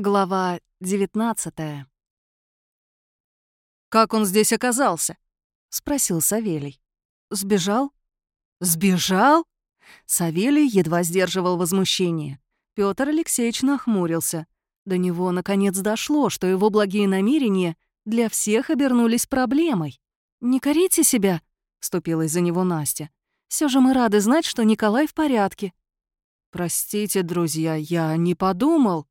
Глава 19 «Как он здесь оказался?» — спросил Савелий. «Сбежал?» «Сбежал?» Савелий едва сдерживал возмущение. Пётр Алексеевич нахмурился. До него наконец дошло, что его благие намерения для всех обернулись проблемой. «Не корите себя», — вступилась за него Настя. Все же мы рады знать, что Николай в порядке». «Простите, друзья, я не подумал»,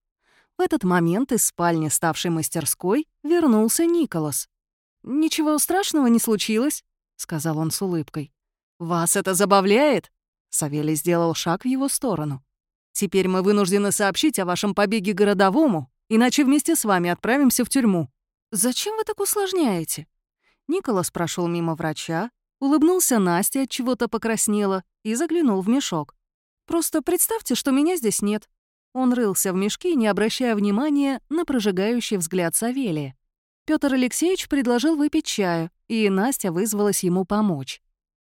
в этот момент из спальни, ставшей мастерской, вернулся Николас. «Ничего страшного не случилось», — сказал он с улыбкой. «Вас это забавляет?» Савелий сделал шаг в его сторону. «Теперь мы вынуждены сообщить о вашем побеге городовому, иначе вместе с вами отправимся в тюрьму». «Зачем вы так усложняете?» Николас прошел мимо врача, улыбнулся Насте, от чего-то покраснела, и заглянул в мешок. «Просто представьте, что меня здесь нет. Он рылся в мешке, не обращая внимания на прожигающий взгляд Савелия. Петр Алексеевич предложил выпить чаю, и Настя вызвалась ему помочь.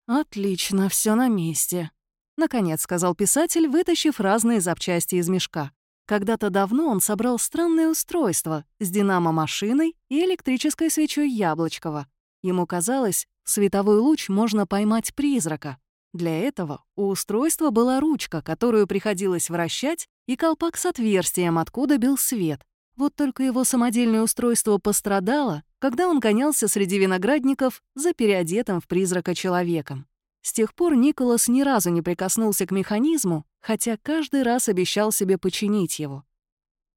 «Отлично, все на месте», — наконец сказал писатель, вытащив разные запчасти из мешка. Когда-то давно он собрал странное устройство с динамо-машиной и электрической свечой Яблочкова. Ему казалось, световой луч можно поймать призрака. Для этого у устройства была ручка, которую приходилось вращать, и колпак с отверстием, откуда бил свет. Вот только его самодельное устройство пострадало, когда он гонялся среди виноградников за переодетым в призрака человеком. С тех пор Николас ни разу не прикоснулся к механизму, хотя каждый раз обещал себе починить его.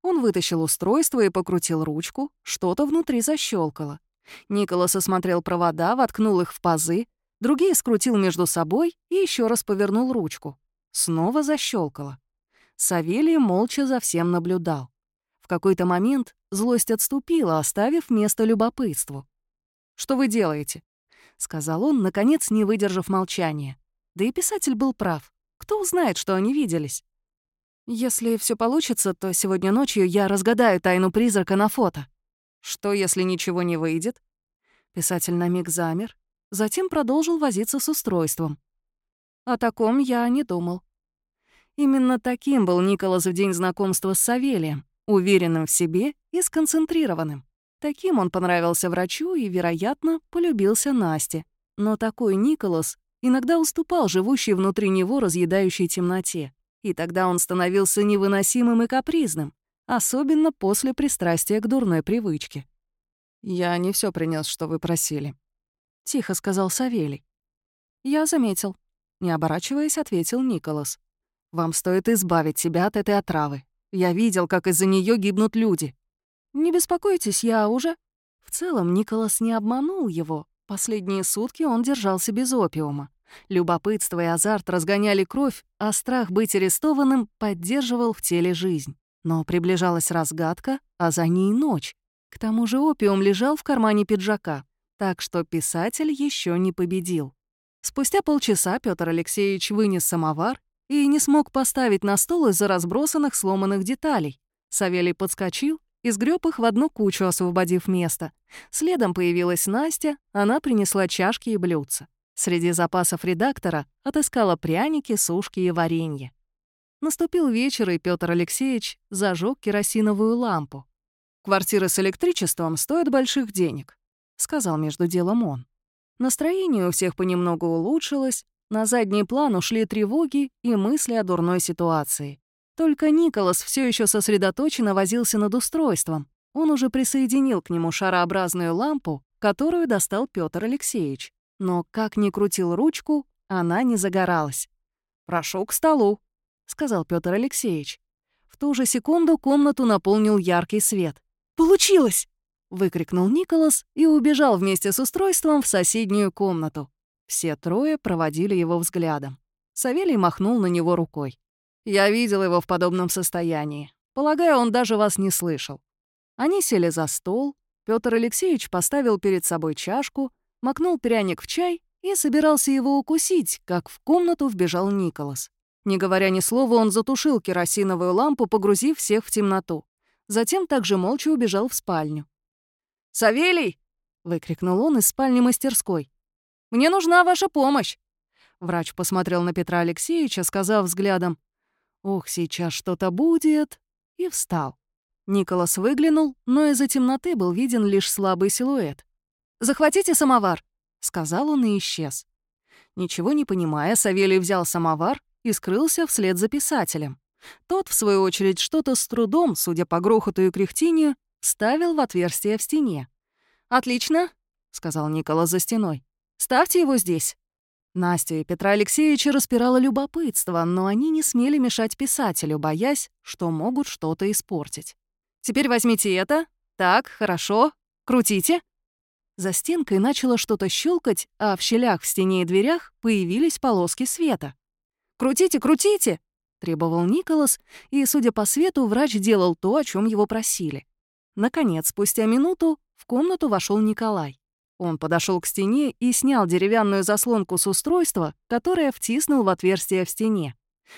Он вытащил устройство и покрутил ручку, что-то внутри защелкало. Николас осмотрел провода, воткнул их в пазы, другие скрутил между собой и еще раз повернул ручку. Снова защелкало. Савелий молча за всем наблюдал. В какой-то момент злость отступила, оставив место любопытству. «Что вы делаете?» — сказал он, наконец не выдержав молчания. Да и писатель был прав. Кто узнает, что они виделись? «Если все получится, то сегодня ночью я разгадаю тайну призрака на фото». «Что, если ничего не выйдет?» Писатель на миг замер, затем продолжил возиться с устройством. О таком я не думал. Именно таким был Николас в день знакомства с Савелием, уверенным в себе и сконцентрированным. Таким он понравился врачу и, вероятно, полюбился Насте. Но такой Николас иногда уступал живущей внутри него разъедающей темноте. И тогда он становился невыносимым и капризным, особенно после пристрастия к дурной привычке. «Я не все принес, что вы просили», — тихо сказал Савелий. «Я заметил», — не оборачиваясь, ответил Николас. Вам стоит избавить себя от этой отравы. Я видел, как из-за нее гибнут люди. Не беспокойтесь, я уже... В целом, Николас не обманул его. Последние сутки он держался без опиума. Любопытство и азарт разгоняли кровь, а страх быть арестованным поддерживал в теле жизнь. Но приближалась разгадка, а за ней ночь. К тому же опиум лежал в кармане пиджака, так что писатель еще не победил. Спустя полчаса Петр Алексеевич вынес самовар и не смог поставить на стол из-за разбросанных сломанных деталей. Савелий подскочил и сгреб их в одну кучу, освободив место. Следом появилась Настя, она принесла чашки и блюдца. Среди запасов редактора отыскала пряники, сушки и варенье. Наступил вечер, и Петр Алексеевич зажег керосиновую лампу. «Квартиры с электричеством стоят больших денег», — сказал между делом он. Настроение у всех понемногу улучшилось, на задний план ушли тревоги и мысли о дурной ситуации. Только Николас все еще сосредоточенно возился над устройством. Он уже присоединил к нему шарообразную лампу, которую достал Петр Алексеевич. Но как ни крутил ручку, она не загоралась. «Прошу к столу», — сказал Петр Алексеевич. В ту же секунду комнату наполнил яркий свет. «Получилось!» — выкрикнул Николас и убежал вместе с устройством в соседнюю комнату. Все трое проводили его взглядом. Савелий махнул на него рукой. «Я видел его в подобном состоянии. Полагаю, он даже вас не слышал». Они сели за стол. Петр Алексеевич поставил перед собой чашку, макнул пряник в чай и собирался его укусить, как в комнату вбежал Николас. Не говоря ни слова, он затушил керосиновую лампу, погрузив всех в темноту. Затем также молча убежал в спальню. «Савелий!» — выкрикнул он из спальни мастерской. Мне нужна ваша помощь!» Врач посмотрел на Петра Алексеевича, сказав взглядом «Ох, сейчас что-то будет!» и встал. Николас выглянул, но из-за темноты был виден лишь слабый силуэт. «Захватите самовар», — сказал он и исчез. Ничего не понимая, Савелий взял самовар и скрылся вслед за писателем. Тот, в свою очередь, что-то с трудом, судя по грохоту и кряхтению, ставил в отверстие в стене. «Отлично», — сказал Николас за стеной. «Ставьте его здесь». Настя и Петра Алексеевича распирало любопытство, но они не смели мешать писателю, боясь, что могут что-то испортить. «Теперь возьмите это. Так, хорошо. Крутите». За стенкой начало что-то щелкать, а в щелях в стене и дверях появились полоски света. «Крутите, крутите!» — требовал Николас, и, судя по свету, врач делал то, о чем его просили. Наконец, спустя минуту, в комнату вошел Николай. Он подошел к стене и снял деревянную заслонку с устройства, которое втиснул в отверстие в стене.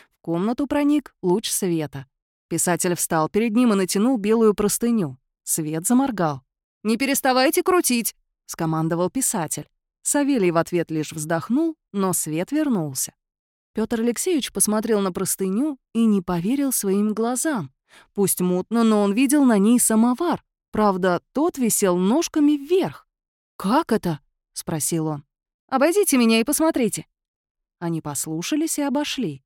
В комнату проник луч света. Писатель встал перед ним и натянул белую простыню. Свет заморгал. «Не переставайте крутить!» — скомандовал писатель. Савелий в ответ лишь вздохнул, но свет вернулся. Петр Алексеевич посмотрел на простыню и не поверил своим глазам. Пусть мутно, но он видел на ней самовар. Правда, тот висел ножками вверх. «Как это?» — спросил он. «Обойдите меня и посмотрите». Они послушались и обошли.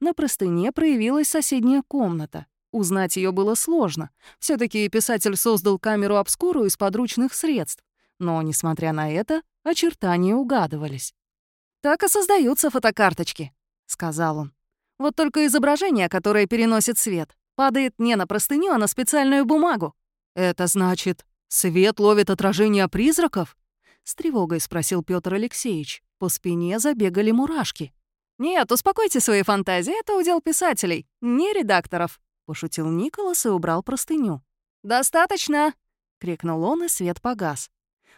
На простыне проявилась соседняя комната. Узнать ее было сложно. все таки писатель создал камеру обскуру из подручных средств. Но, несмотря на это, очертания угадывались. «Так и создаются фотокарточки», — сказал он. «Вот только изображение, которое переносит свет, падает не на простыню, а на специальную бумагу». «Это значит, свет ловит отражение призраков?» — с тревогой спросил Петр Алексеевич. По спине забегали мурашки. «Нет, успокойте свои фантазии, это удел писателей, не редакторов», — пошутил Николас и убрал простыню. «Достаточно!» — крикнул он, и свет погас.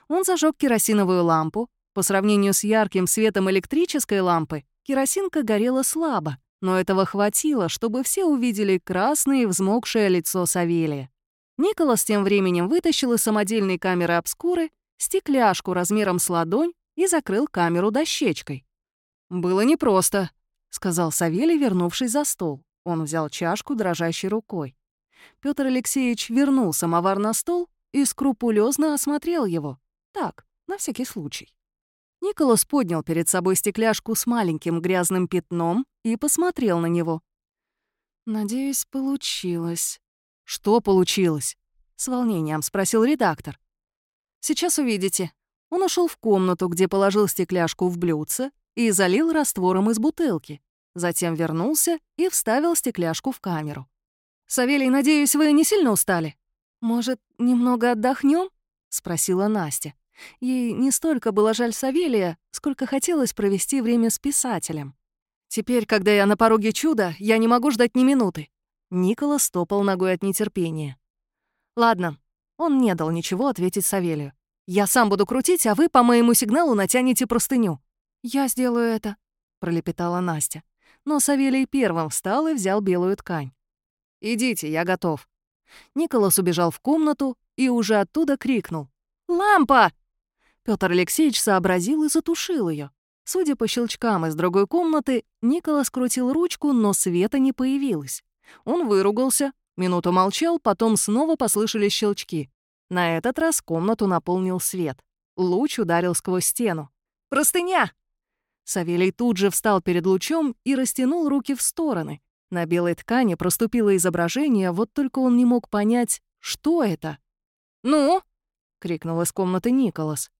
Он зажег керосиновую лампу. По сравнению с ярким светом электрической лампы, керосинка горела слабо, но этого хватило, чтобы все увидели красное и взмокшее лицо Савелия. Николас тем временем вытащил из самодельной камеры обскуры стекляшку размером с ладонь и закрыл камеру дощечкой. «Было непросто», — сказал Савелий, вернувшись за стол. Он взял чашку дрожащей рукой. Петр Алексеевич вернул самовар на стол и скрупулезно осмотрел его. Так, на всякий случай. Николас поднял перед собой стекляшку с маленьким грязным пятном и посмотрел на него. «Надеюсь, получилось». «Что получилось?» — с волнением спросил редактор. «Сейчас увидите». Он ушел в комнату, где положил стекляшку в блюдце и залил раствором из бутылки. Затем вернулся и вставил стекляшку в камеру. «Савелий, надеюсь, вы не сильно устали? Может, немного отдохнем? спросила Настя. Ей не столько было жаль Савелия, сколько хотелось провести время с писателем. «Теперь, когда я на пороге чуда, я не могу ждать ни минуты». Никола стопал ногой от нетерпения. «Ладно». Он не дал ничего ответить Савелию. «Я сам буду крутить, а вы по моему сигналу натянете простыню». «Я сделаю это», — пролепетала Настя. Но Савелий первым встал и взял белую ткань. «Идите, я готов». Николас убежал в комнату и уже оттуда крикнул. «Лампа!» Петр Алексеевич сообразил и затушил ее. Судя по щелчкам из другой комнаты, Николас крутил ручку, но света не появилось. Он выругался, минуту молчал, потом снова послышались щелчки. На этот раз комнату наполнил свет. Луч ударил сквозь стену. «Простыня!» Савелий тут же встал перед лучом и растянул руки в стороны. На белой ткани проступило изображение, вот только он не мог понять, что это. «Ну?» — крикнул из комнаты Николас.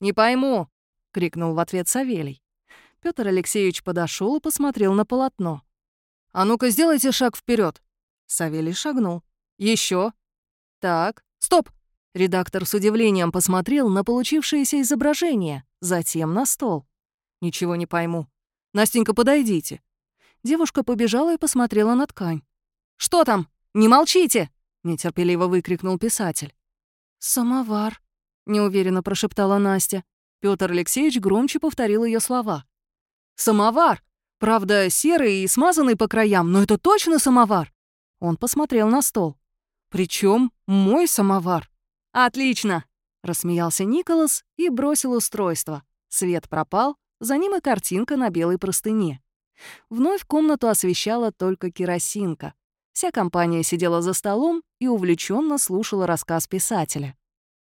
«Не пойму!» — крикнул в ответ Савелий. Петр Алексеевич подошел и посмотрел на полотно. «А ну-ка, сделайте шаг вперед. Савелий шагнул. Еще. «Так, стоп!» Редактор с удивлением посмотрел на получившееся изображение, затем на стол. «Ничего не пойму. Настенька, подойдите». Девушка побежала и посмотрела на ткань. «Что там? Не молчите!» — нетерпеливо выкрикнул писатель. «Самовар», неуверенно прошептала Настя. Петр Алексеевич громче повторил ее слова. «Самовар! Правда, серый и смазанный по краям, но это точно самовар!» Он посмотрел на стол. Причем мой самовар. «Отлично!» — рассмеялся Николас и бросил устройство. Свет пропал, за ним и картинка на белой простыне. Вновь комнату освещала только керосинка. Вся компания сидела за столом и увлеченно слушала рассказ писателя.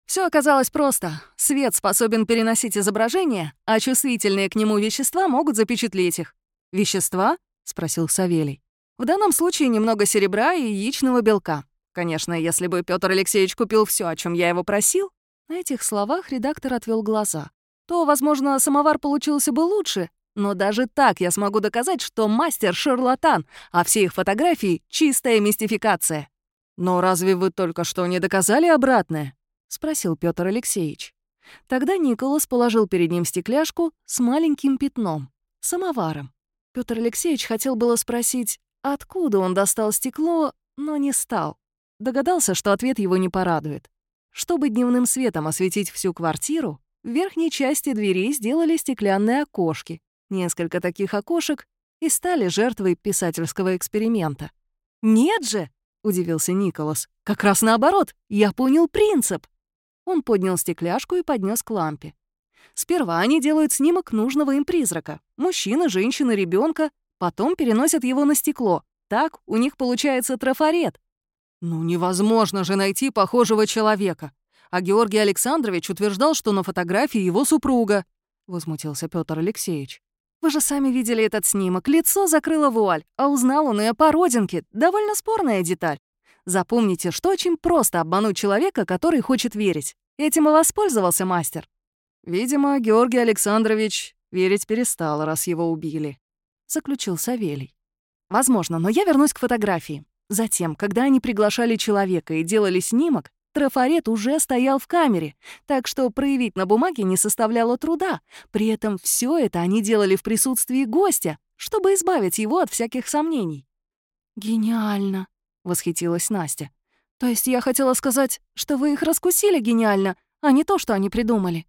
Все оказалось просто. Свет способен переносить изображения, а чувствительные к нему вещества могут запечатлеть их. «Вещества?» — спросил Савелий. «В данном случае немного серебра и яичного белка. Конечно, если бы Петр Алексеевич купил все, о чем я его просил...» На этих словах редактор отвел глаза. «То, возможно, самовар получился бы лучше, но даже так я смогу доказать, что мастер — шарлатан, а все их фотографии — чистая мистификация». «Но разве вы только что не доказали обратное?» — спросил Петр Алексеевич. Тогда Николас положил перед ним стекляшку с маленьким пятном, самоваром. Петр Алексеевич хотел было спросить, откуда он достал стекло, но не стал. Догадался, что ответ его не порадует. Чтобы дневным светом осветить всю квартиру, в верхней части двери сделали стеклянные окошки, Несколько таких окошек и стали жертвой писательского эксперимента. «Нет же!» — удивился Николас. «Как раз наоборот, я понял принцип!» Он поднял стекляшку и поднес к лампе. Сперва они делают снимок нужного им призрака. Мужчины, женщины, ребенка, Потом переносят его на стекло. Так у них получается трафарет. Ну невозможно же найти похожего человека. А Георгий Александрович утверждал, что на фотографии его супруга. Возмутился Петр Алексеевич. Вы же сами видели этот снимок. Лицо закрыло вуаль, а узнал он ее по родинке. Довольно спорная деталь. Запомните, что очень просто обмануть человека, который хочет верить. Этим и воспользовался мастер. Видимо, Георгий Александрович верить перестал, раз его убили. Заключил Савелий. Возможно, но я вернусь к фотографии. Затем, когда они приглашали человека и делали снимок, Трафарет уже стоял в камере, так что проявить на бумаге не составляло труда. При этом все это они делали в присутствии гостя, чтобы избавить его от всяких сомнений. «Гениально!» — восхитилась Настя. «То есть я хотела сказать, что вы их раскусили гениально, а не то, что они придумали».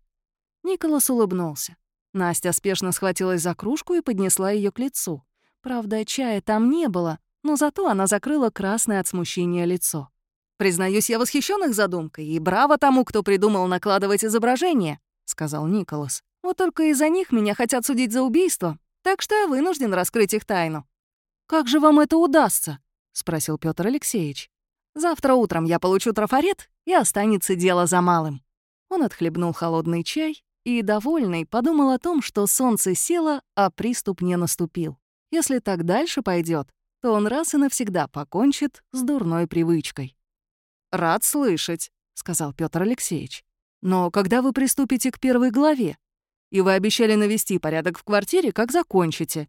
Николас улыбнулся. Настя спешно схватилась за кружку и поднесла ее к лицу. Правда, чая там не было, но зато она закрыла красное от смущения лицо. «Признаюсь, я восхищен их задумкой, и браво тому, кто придумал накладывать изображение», — сказал Николас. «Вот только из-за них меня хотят судить за убийство, так что я вынужден раскрыть их тайну». «Как же вам это удастся?» — спросил Петр Алексеевич. «Завтра утром я получу трафарет, и останется дело за малым». Он отхлебнул холодный чай и, довольный, подумал о том, что солнце село, а приступ не наступил. Если так дальше пойдет, то он раз и навсегда покончит с дурной привычкой. «Рад слышать», — сказал Петр Алексеевич. «Но когда вы приступите к первой главе? И вы обещали навести порядок в квартире, как закончите.